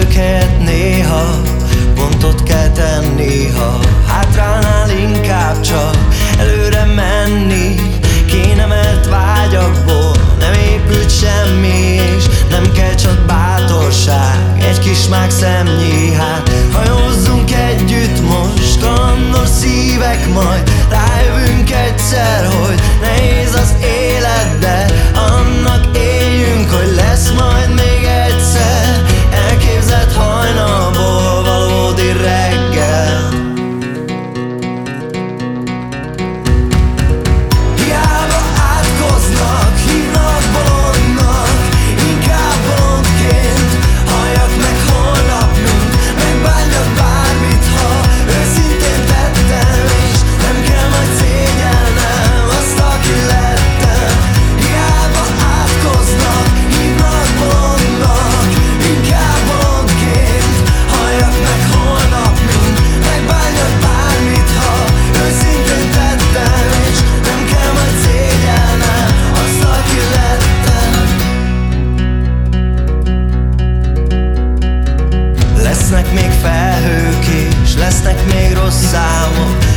őket néha Pontot kell tenni, ha hátránál inkább csak. Előre menni, kénemelt vágyakból Nem épült semmi, és nem kell csak bátorság Egy kis mák szemnyi, hát hajózzunk együtt most Kalandos szívek majd, rájövünk egyszer, hogy nehéz az élet felhők is Lesznek még rossz számok.